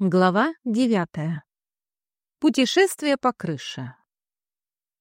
Глава девятая. Путешествие по крыше.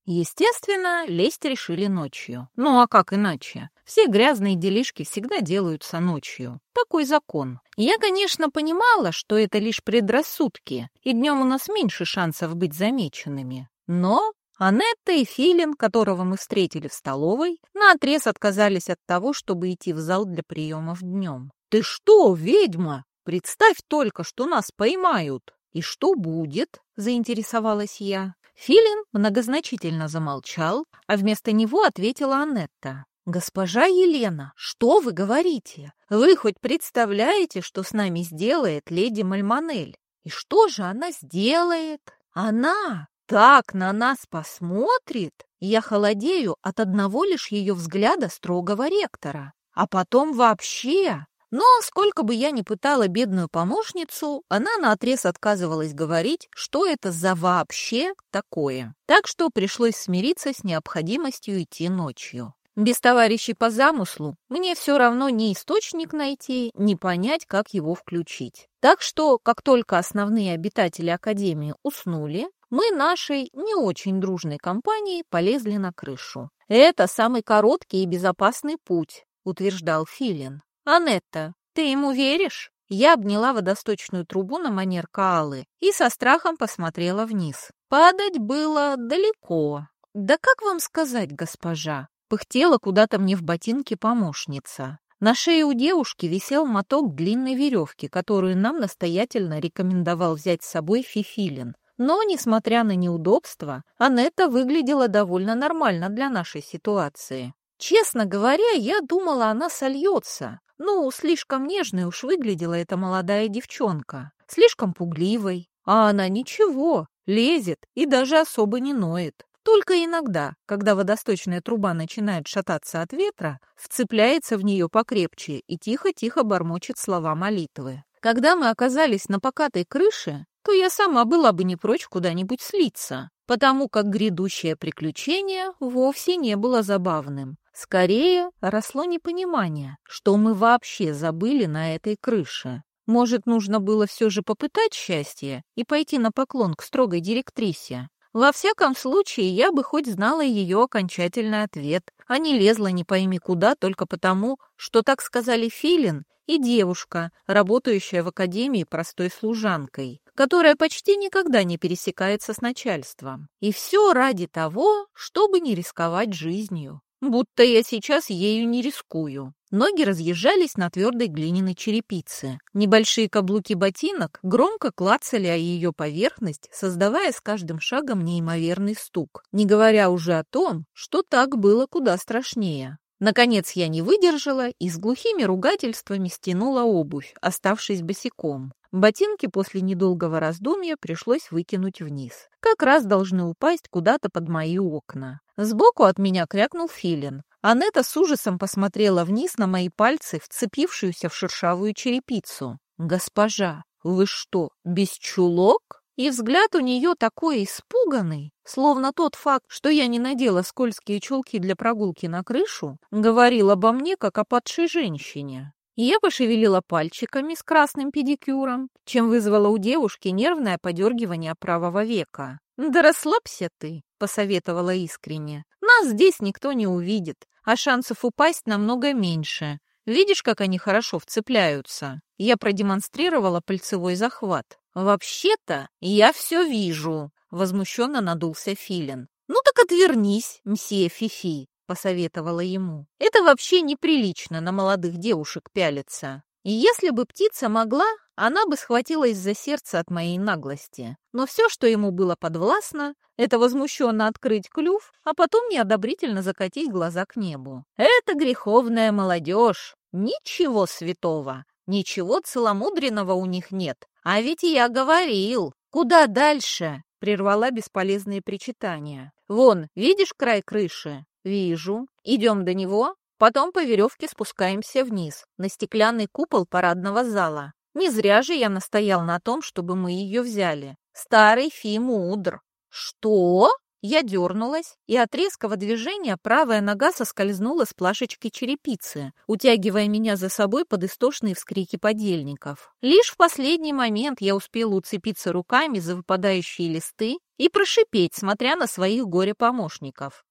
Естественно, лезть решили ночью. Ну а как иначе? Все грязные делишки всегда делаются ночью. Такой закон. Я, конечно, понимала, что это лишь предрассудки, и днем у нас меньше шансов быть замеченными. Но Анетта и Филин, которого мы встретили в столовой, наотрез отказались от того, чтобы идти в зал для приемов днем. «Ты что, ведьма?» Представь только, что нас поймают. И что будет? Заинтересовалась я. Филин многозначительно замолчал, а вместо него ответила Анетта. «Госпожа Елена, что вы говорите? Вы хоть представляете, что с нами сделает леди Мальмонель? И что же она сделает? Она так на нас посмотрит!» Я холодею от одного лишь ее взгляда строгого ректора. А потом вообще но сколько бы я ни пытала бедную помощницу, она наотрез отказывалась говорить, что это за вообще такое. Так что пришлось смириться с необходимостью идти ночью. Без товарищей по замыслу мне все равно ни источник найти, ни понять, как его включить. Так что, как только основные обитатели Академии уснули, мы нашей не очень дружной компанией полезли на крышу. «Это самый короткий и безопасный путь», — утверждал Филин. «Анетта, ты ему веришь?» Я обняла водосточную трубу на манер Каалы и со страхом посмотрела вниз. Падать было далеко. «Да как вам сказать, госпожа?» Пыхтела куда-то мне в ботинке помощница. На шее у девушки висел моток длинной веревки, которую нам настоятельно рекомендовал взять с собой Фифилин. Но, несмотря на неудобства, Анетта выглядела довольно нормально для нашей ситуации. Честно говоря, я думала, она сольется. Ну, слишком нежной уж выглядела эта молодая девчонка. Слишком пугливой. А она ничего, лезет и даже особо не ноет. Только иногда, когда водосточная труба начинает шататься от ветра, вцепляется в нее покрепче и тихо-тихо бормочет слова молитвы. Когда мы оказались на покатой крыше, то я сама была бы не прочь куда-нибудь слиться, потому как грядущее приключение вовсе не было забавным. Скорее, росло непонимание, что мы вообще забыли на этой крыше. Может, нужно было все же попытать счастье и пойти на поклон к строгой директрисе? Во всяком случае, я бы хоть знала ее окончательный ответ, а не лезла не пойми куда только потому, что так сказали Филин и девушка, работающая в академии простой служанкой, которая почти никогда не пересекается с начальством. И все ради того, чтобы не рисковать жизнью. Будто я сейчас ею не рискую. Ноги разъезжались на твердой глиняной черепице. Небольшие каблуки ботинок громко клацали о ее поверхность, создавая с каждым шагом неимоверный стук, не говоря уже о том, что так было куда страшнее. Наконец я не выдержала и с глухими ругательствами стянула обувь, оставшись босиком. Ботинки после недолгого раздумья пришлось выкинуть вниз. Как раз должны упасть куда-то под мои окна. Сбоку от меня крякнул филин. Анетта с ужасом посмотрела вниз на мои пальцы, вцепившуюся в шершавую черепицу. «Госпожа, вы что, без чулок?» И взгляд у нее такой испуганный, словно тот факт, что я не надела скользкие чулки для прогулки на крышу, говорил обо мне, как о падшей женщине. Я пошевелила пальчиками с красным педикюром, чем вызвала у девушки нервное подергивание правого века. «Да расслабься ты», — посоветовала искренне. «Нас здесь никто не увидит, а шансов упасть намного меньше. Видишь, как они хорошо вцепляются?» Я продемонстрировала пальцевой захват. «Вообще-то я все вижу», — возмущенно надулся Филин. «Ну так отвернись, мсье Фифи», — посоветовала ему. «Это вообще неприлично на молодых девушек пялиться. И если бы птица могла, она бы схватилась за сердце от моей наглости. Но все, что ему было подвластно, это возмущенно открыть клюв, а потом неодобрительно закатить глаза к небу. Это греховная молодежь. Ничего святого, ничего целомудренного у них нет. А ведь я говорил, куда дальше? Прервала бесполезные причитания. Вон, видишь край крыши? «Вижу. Идем до него, потом по веревке спускаемся вниз, на стеклянный купол парадного зала. Не зря же я настоял на том, чтобы мы ее взяли. Старый Фи мудр». «Что?» Я дернулась, и от резкого движения правая нога соскользнула с плашечки черепицы, утягивая меня за собой под истошные вскрики подельников. Лишь в последний момент я успела уцепиться руками за выпадающие листы и прошипеть, смотря на своих горе-помощников.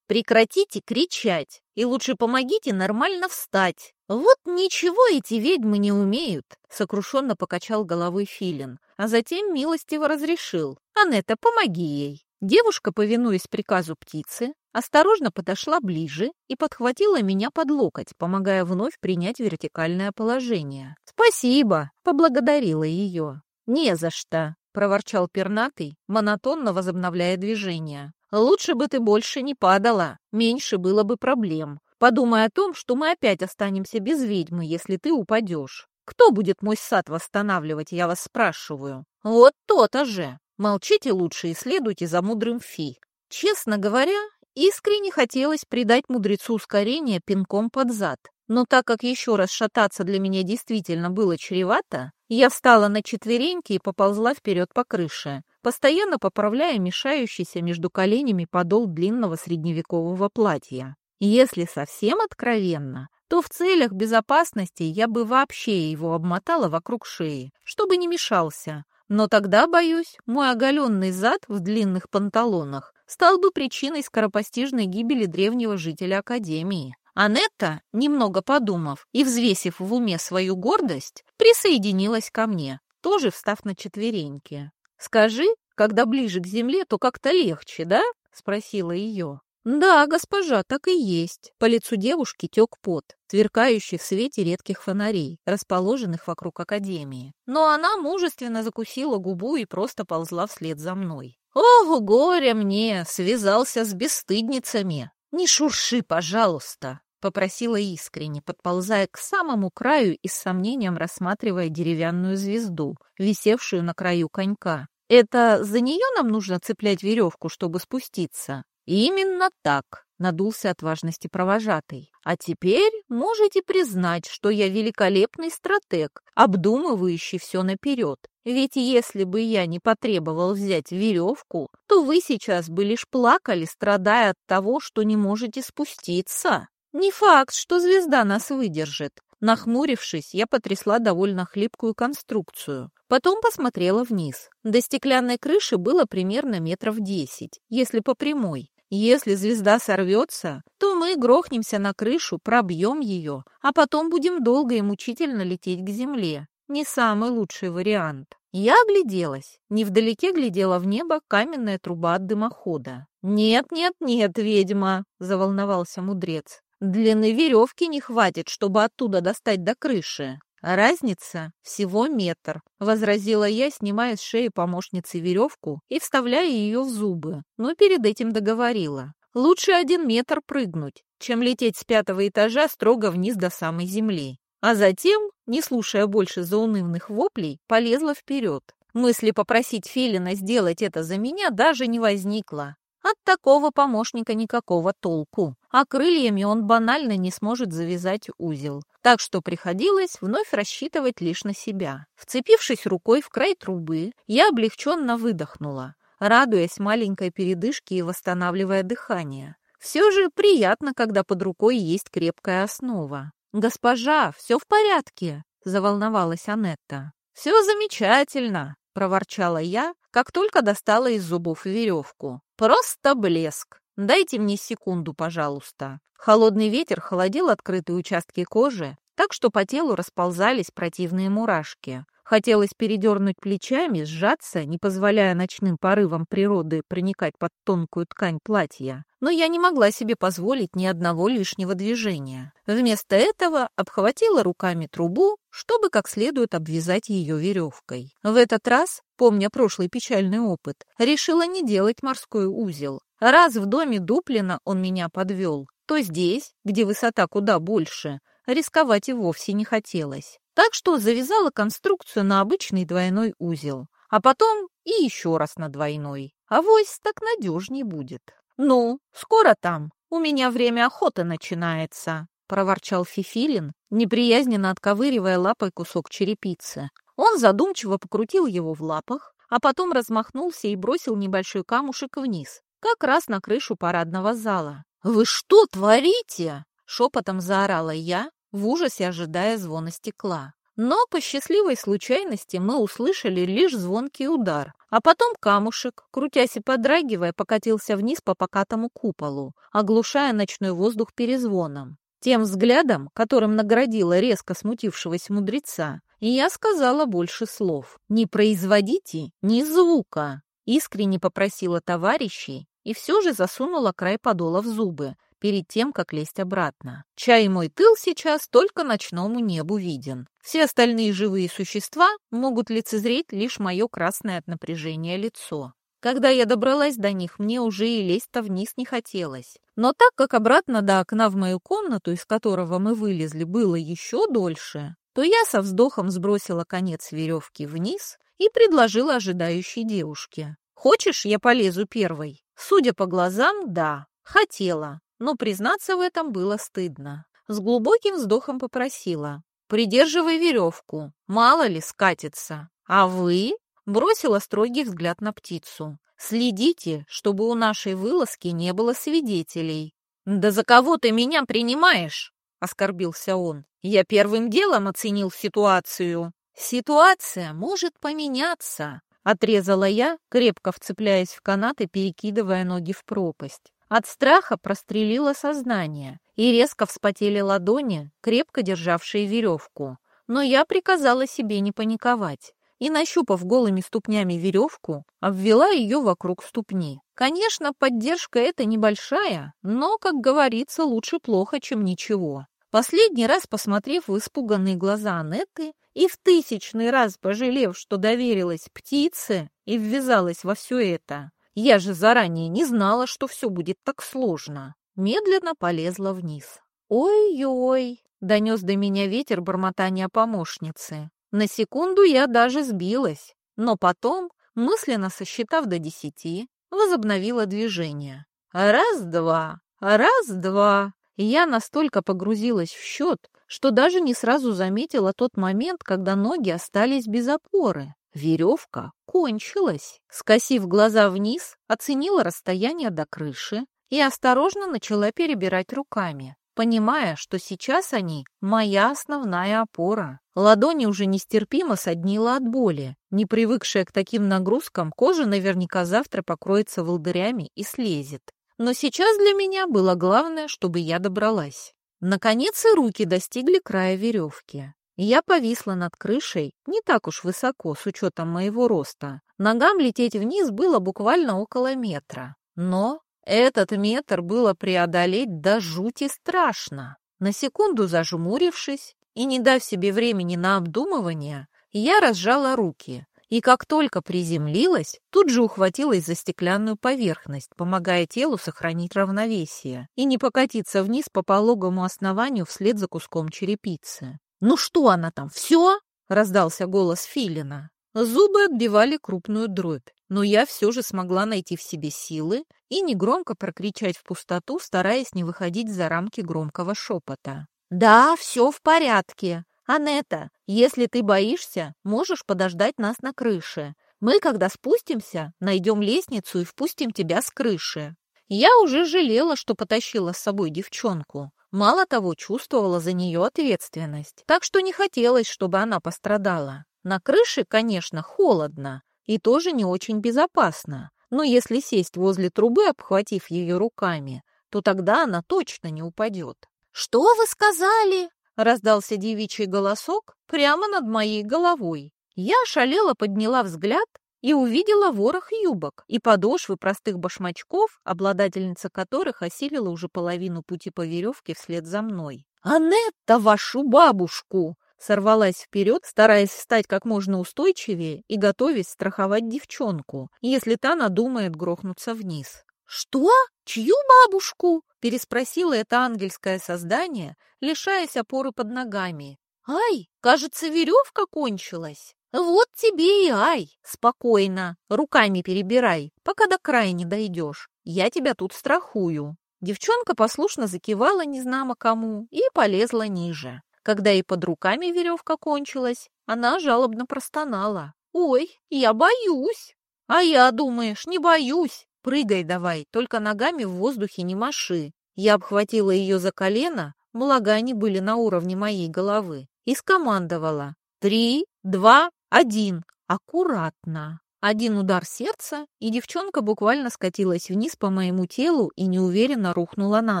Прекратите кричать и лучше помогите нормально встать. Вот ничего эти ведьмы не умеют, сокрушенно покачал головой Филин, а затем милостиво разрешил. Анетта, помоги ей. Девушка, повинуясь приказу птицы, осторожно подошла ближе и подхватила меня под локоть, помогая вновь принять вертикальное положение. «Спасибо!» — поблагодарила ее. «Не за что!» — проворчал пернатый, монотонно возобновляя движение. Лучше бы ты больше не падала, меньше было бы проблем. Подумай о том, что мы опять останемся без ведьмы, если ты упадешь. Кто будет мой сад восстанавливать, я вас спрашиваю? Вот то-то же. Молчите лучше и следуйте за мудрым фи. Честно говоря, искренне хотелось придать мудрецу ускорение пинком под зад. Но так как еще раз шататься для меня действительно было чревато, я встала на четвереньки и поползла вперед по крыше, постоянно поправляя мешающийся между коленями подол длинного средневекового платья. Если совсем откровенно, то в целях безопасности я бы вообще его обмотала вокруг шеи, чтобы не мешался. Но тогда, боюсь, мой оголенный зад в длинных панталонах стал бы причиной скоропостижной гибели древнего жителя Академии. Анетта, немного подумав и взвесив в уме свою гордость, присоединилась ко мне, тоже встав на четвереньки. «Скажи, когда ближе к земле, то как-то легче, да?» — спросила ее. «Да, госпожа, так и есть». По лицу девушки тек пот, сверкающий в свете редких фонарей, расположенных вокруг академии. Но она мужественно закусила губу и просто ползла вслед за мной. «Ох, горе мне! Связался с бесстыдницами! Не шурши, пожалуйста!» — попросила искренне, подползая к самому краю и с сомнением рассматривая деревянную звезду, висевшую на краю конька. «Это за нее нам нужно цеплять веревку, чтобы спуститься?» «Именно так», — надулся от важности провожатый. «А теперь можете признать, что я великолепный стратег, обдумывающий все наперед. Ведь если бы я не потребовал взять веревку, то вы сейчас бы лишь плакали, страдая от того, что не можете спуститься». Не факт, что звезда нас выдержит. Нахмурившись, я потрясла довольно хлипкую конструкцию. Потом посмотрела вниз. До стеклянной крыши было примерно метров десять, если по прямой. Если звезда сорвется, то мы грохнемся на крышу, пробьем ее, а потом будем долго и мучительно лететь к земле. Не самый лучший вариант. Я огляделась. Невдалеке глядела в небо каменная труба от дымохода. «Нет, нет, нет, ведьма!» — заволновался мудрец. Длины веревки не хватит, чтобы оттуда достать до крыши. Разница всего метр, возразила я, снимая с шеи помощницы веревку и вставляя ее в зубы, но перед этим договорила. Лучше один метр прыгнуть, чем лететь с пятого этажа строго вниз до самой земли. А затем, не слушая больше заунывных воплей, полезла вперед. Мысли попросить Филина сделать это за меня даже не возникло. От такого помощника никакого толку, а крыльями он банально не сможет завязать узел. Так что приходилось вновь рассчитывать лишь на себя. Вцепившись рукой в край трубы, я облегченно выдохнула, радуясь маленькой передышке и восстанавливая дыхание. Все же приятно, когда под рукой есть крепкая основа. «Госпожа, все в порядке?» – заволновалась Анетта. «Все замечательно!» – проворчала я, как только достала из зубов веревку. Просто блеск. Дайте мне секунду, пожалуйста. Холодный ветер холодил открытые участки кожи, так что по телу расползались противные мурашки. Хотелось передернуть плечами, сжаться, не позволяя ночным порывам природы проникать под тонкую ткань платья. Но я не могла себе позволить ни одного лишнего движения. Вместо этого обхватила руками трубу, чтобы как следует обвязать ее веревкой. В этот раз помня прошлый печальный опыт, решила не делать морской узел. Раз в доме Дуплина он меня подвел, то здесь, где высота куда больше, рисковать и вовсе не хотелось. Так что завязала конструкцию на обычный двойной узел, а потом и еще раз на двойной. Авось так надежней будет. «Ну, скоро там. У меня время охоты начинается», — проворчал Фифилин, неприязненно отковыривая лапой кусок черепицы. Он задумчиво покрутил его в лапах, а потом размахнулся и бросил небольшой камушек вниз, как раз на крышу парадного зала. «Вы что творите?» — шепотом заорала я, в ужасе ожидая звона стекла. Но по счастливой случайности мы услышали лишь звонкий удар, а потом камушек, крутясь и подрагивая, покатился вниз по покатому куполу, оглушая ночной воздух перезвоном. Тем взглядом, которым наградила резко смутившегося мудреца, я сказала больше слов. «Не производите ни звука!» Искренне попросила товарищей и все же засунула край подола в зубы, перед тем, как лезть обратно. Чай мой тыл сейчас только ночному небу виден. Все остальные живые существа могут лицезреть лишь мое красное от напряжения лицо. Когда я добралась до них, мне уже и лезть-то вниз не хотелось. Но так как обратно до окна в мою комнату, из которого мы вылезли, было еще дольше, то я со вздохом сбросила конец веревки вниз и предложила ожидающей девушке. «Хочешь, я полезу первой?» Судя по глазам, да, хотела, но признаться в этом было стыдно. С глубоким вздохом попросила. «Придерживай веревку, мало ли скатится. А вы?» Бросила строгий взгляд на птицу. «Следите, чтобы у нашей вылазки не было свидетелей». «Да за кого ты меня принимаешь?» — оскорбился он. «Я первым делом оценил ситуацию». «Ситуация может поменяться», — отрезала я, крепко вцепляясь в канат и перекидывая ноги в пропасть. От страха прострелило сознание, и резко вспотели ладони, крепко державшие веревку. Но я приказала себе не паниковать и, нащупав голыми ступнями веревку, обвела ее вокруг ступни. Конечно, поддержка эта небольшая, но, как говорится, лучше плохо, чем ничего. Последний раз посмотрев в испуганные глаза Анетты и в тысячный раз пожалев, что доверилась птице и ввязалась во все это, я же заранее не знала, что все будет так сложно. Медленно полезла вниз. «Ой-ой!» — донес до меня ветер бормотания помощницы. На секунду я даже сбилась, но потом, мысленно сосчитав до десяти, возобновила движение. Раз-два, раз-два. Я настолько погрузилась в счет, что даже не сразу заметила тот момент, когда ноги остались без опоры. Веревка кончилась. Скосив глаза вниз, оценила расстояние до крыши и осторожно начала перебирать руками, понимая, что сейчас они — моя основная опора. Ладони уже нестерпимо соднила от боли. Не привыкшая к таким нагрузкам, кожа наверняка завтра покроется волдырями и слезет. Но сейчас для меня было главное, чтобы я добралась. Наконец и руки достигли края веревки. Я повисла над крышей не так уж высоко, с учетом моего роста. Ногам лететь вниз было буквально около метра. Но этот метр было преодолеть до жути страшно. На секунду зажмурившись и не дав себе времени на обдумывание, я разжала руки и как только приземлилась, тут же ухватилась за стеклянную поверхность, помогая телу сохранить равновесие и не покатиться вниз по пологому основанию вслед за куском черепицы. «Ну что она там, все?» — раздался голос Филина. Зубы отбивали крупную дробь, но я все же смогла найти в себе силы и негромко прокричать в пустоту, стараясь не выходить за рамки громкого шепота. «Да, все в порядке. Анетта, если ты боишься, можешь подождать нас на крыше. Мы, когда спустимся, найдем лестницу и впустим тебя с крыши». Я уже жалела, что потащила с собой девчонку. Мало того, чувствовала за нее ответственность, так что не хотелось, чтобы она пострадала. На крыше, конечно, холодно и тоже не очень безопасно, но если сесть возле трубы, обхватив ее руками, то тогда она точно не упадет. «Что вы сказали?» — раздался девичий голосок прямо над моей головой. Я шалела подняла взгляд и увидела ворох юбок и подошвы простых башмачков, обладательница которых осилила уже половину пути по веревке вслед за мной. «Анетта, вашу бабушку!» Сорвалась вперед, стараясь стать как можно устойчивее и готовясь страховать девчонку, если та надумает грохнуться вниз. «Что? Чью бабушку?» — переспросила это ангельское создание, лишаясь опоры под ногами. «Ай, кажется, веревка кончилась!» «Вот тебе и ай! Спокойно, руками перебирай, пока до края не дойдешь. Я тебя тут страхую». Девчонка послушно закивала незнамо кому и полезла ниже. Когда и под руками веревка кончилась, она жалобно простонала. «Ой, я боюсь!» «А я, думаешь, не боюсь!» прыгай давай, только ногами в воздухе не маши. Я обхватила ее за колено, благо они были на уровне моей головы, и скомандовала. Три, два, один. Аккуратно. Один удар сердца, и девчонка буквально скатилась вниз по моему телу и неуверенно рухнула на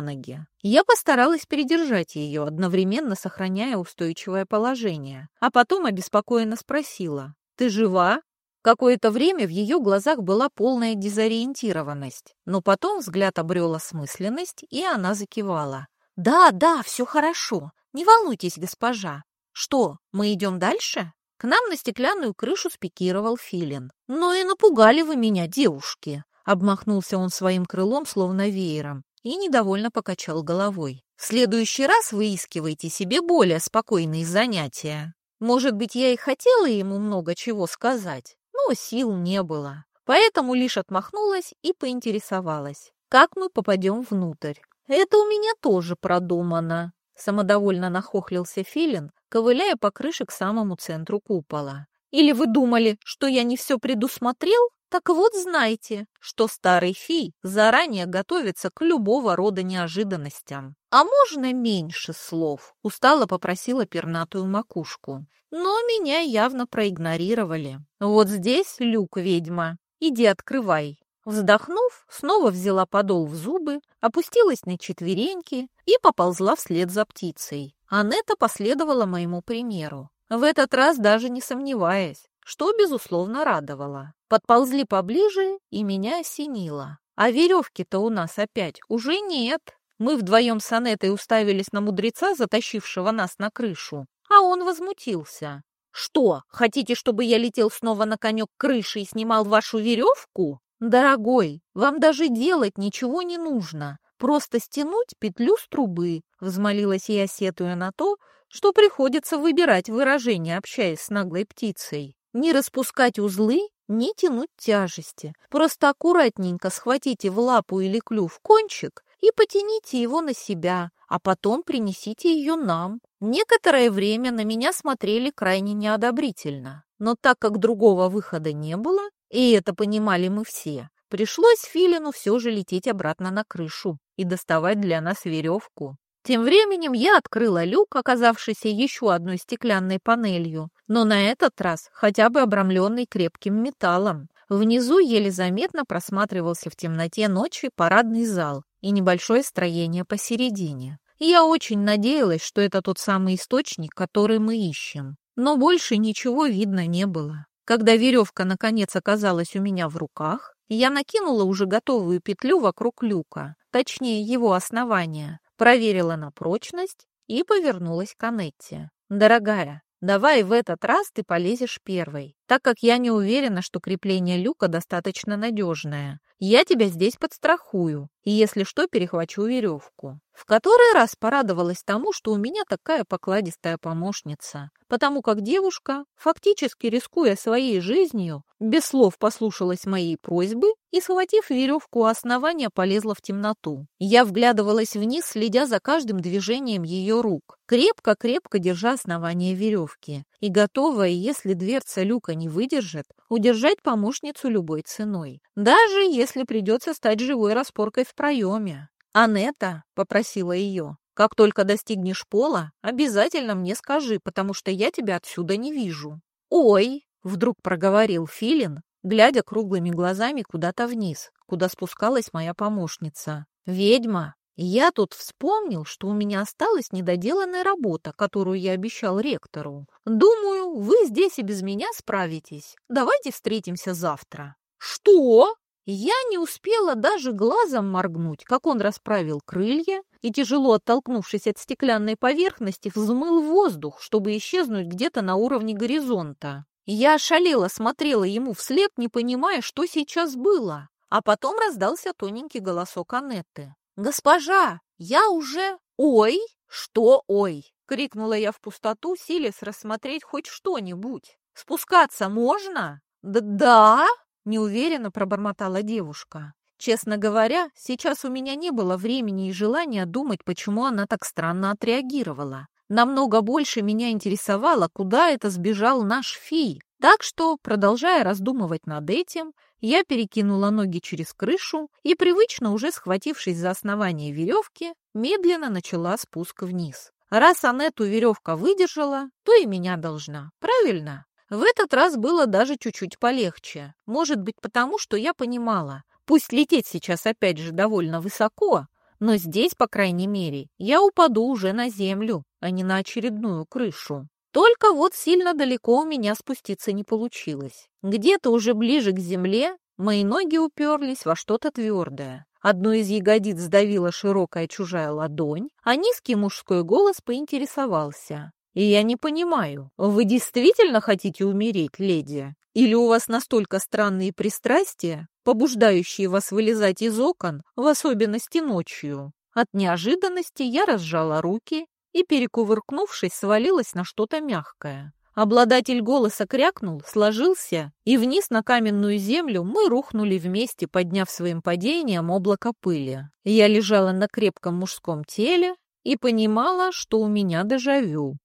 ноги. Я постаралась передержать ее, одновременно сохраняя устойчивое положение, а потом обеспокоенно спросила, «Ты жива?» Какое-то время в ее глазах была полная дезориентированность, но потом взгляд обрел осмысленность, и она закивала. «Да, да, все хорошо. Не волнуйтесь, госпожа. Что, мы идем дальше?» К нам на стеклянную крышу спикировал филин. «Но и напугали вы меня, девушки!» Обмахнулся он своим крылом, словно веером, и недовольно покачал головой. «В следующий раз выискивайте себе более спокойные занятия. Может быть, я и хотела ему много чего сказать, но сил не было. Поэтому лишь отмахнулась и поинтересовалась, как мы попадем внутрь. «Это у меня тоже продумано», — самодовольно нахохлился Филин, ковыляя по крыше к самому центру купола. «Или вы думали, что я не все предусмотрел? Так вот знайте, что старый фи заранее готовится к любого рода неожиданностям. А можно меньше слов?» — устало попросила пернатую макушку. Но меня явно проигнорировали. «Вот здесь люк, ведьма. Иди открывай». Вздохнув, снова взяла подол в зубы, опустилась на четвереньки и поползла вслед за птицей. Анетта последовала моему примеру, в этот раз даже не сомневаясь, что, безусловно, радовало. Подползли поближе, и меня осенило. А веревки-то у нас опять уже нет. Мы вдвоем с Анеттой уставились на мудреца, затащившего нас на крышу, а он возмутился. «Что, хотите, чтобы я летел снова на конек крыши и снимал вашу веревку?» «Дорогой, вам даже делать ничего не нужно. Просто стянуть петлю с трубы, взмолилась я, сетуя на то, что приходится выбирать выражение, общаясь с наглой птицей. Не распускать узлы, не тянуть тяжести. Просто аккуратненько схватите в лапу или клюв кончик и потяните его на себя, а потом принесите ее нам. Некоторое время на меня смотрели крайне неодобрительно, но так как другого выхода не было, и это понимали мы все, пришлось Филину все же лететь обратно на крышу и доставать для нас веревку. Тем временем я открыла люк, оказавшийся еще одной стеклянной панелью, но на этот раз хотя бы обрамленный крепким металлом. Внизу еле заметно просматривался в темноте ночи парадный зал и небольшое строение посередине. я очень надеялась, что это тот самый источник, который мы ищем. Но больше ничего видно не было. Когда веревка наконец оказалась у меня в руках, я накинула уже готовую петлю вокруг люка, точнее его основания, проверила на прочность и повернулась к Анетте. «Дорогая, давай в этот раз ты полезешь первой, так как я не уверена, что крепление люка достаточно надежное. Я тебя здесь подстрахую, и если что, перехвачу веревку». В который раз порадовалась тому, что у меня такая покладистая помощница, потому как девушка, фактически рискуя своей жизнью, без слов послушалась моей просьбы и, схватив веревку у основания, полезла в темноту. Я вглядывалась вниз, следя за каждым движением ее рук, крепко-крепко держа основание веревки, и готовая, если дверца люка не выдержит, удержать помощницу любой ценой, даже если придется стать живой распоркой в проеме. «Анетта», — попросила ее, — «как только достигнешь пола, обязательно мне скажи, потому что я тебя отсюда не вижу». «Ой», — вдруг проговорил Филин, глядя круглыми глазами куда-то вниз, куда спускалась моя помощница. «Ведьма, я тут вспомнил, что у меня осталась недоделанная работа, которую я обещал ректору. Думаю, вы здесь и без меня справитесь. Давайте встретимся завтра». «Что?» Я не успела даже глазом моргнуть, как он расправил крылья и, тяжело оттолкнувшись от стеклянной поверхности, взмыл воздух, чтобы исчезнуть где-то на уровне горизонта. Я ошалела, смотрела ему вслед, не понимая, что сейчас было. А потом раздался тоненький голосок Анетты. «Госпожа, я уже...» «Ой! Что ой?» — крикнула я в пустоту, силясь рассмотреть хоть что-нибудь. «Спускаться можно?» «Да...», да неуверенно пробормотала девушка. Честно говоря, сейчас у меня не было времени и желания думать, почему она так странно отреагировала. Намного больше меня интересовало, куда это сбежал наш фи. Так что, продолжая раздумывать над этим, я перекинула ноги через крышу и, привычно уже схватившись за основание веревки, медленно начала спуск вниз. Раз Анету веревка выдержала, то и меня должна, правильно? В этот раз было даже чуть-чуть полегче. Может быть, потому что я понимала, пусть лететь сейчас опять же довольно высоко, но здесь, по крайней мере, я упаду уже на землю, а не на очередную крышу. Только вот сильно далеко у меня спуститься не получилось. Где-то уже ближе к земле мои ноги уперлись во что-то твердое. Одну из ягодиц сдавила широкая чужая ладонь, а низкий мужской голос поинтересовался. «И я не понимаю, вы действительно хотите умереть, леди? Или у вас настолько странные пристрастия, побуждающие вас вылезать из окон, в особенности ночью?» От неожиданности я разжала руки и, перекувыркнувшись, свалилась на что-то мягкое. Обладатель голоса крякнул, сложился, и вниз на каменную землю мы рухнули вместе, подняв своим падением облако пыли. Я лежала на крепком мужском теле и понимала, что у меня дежавю.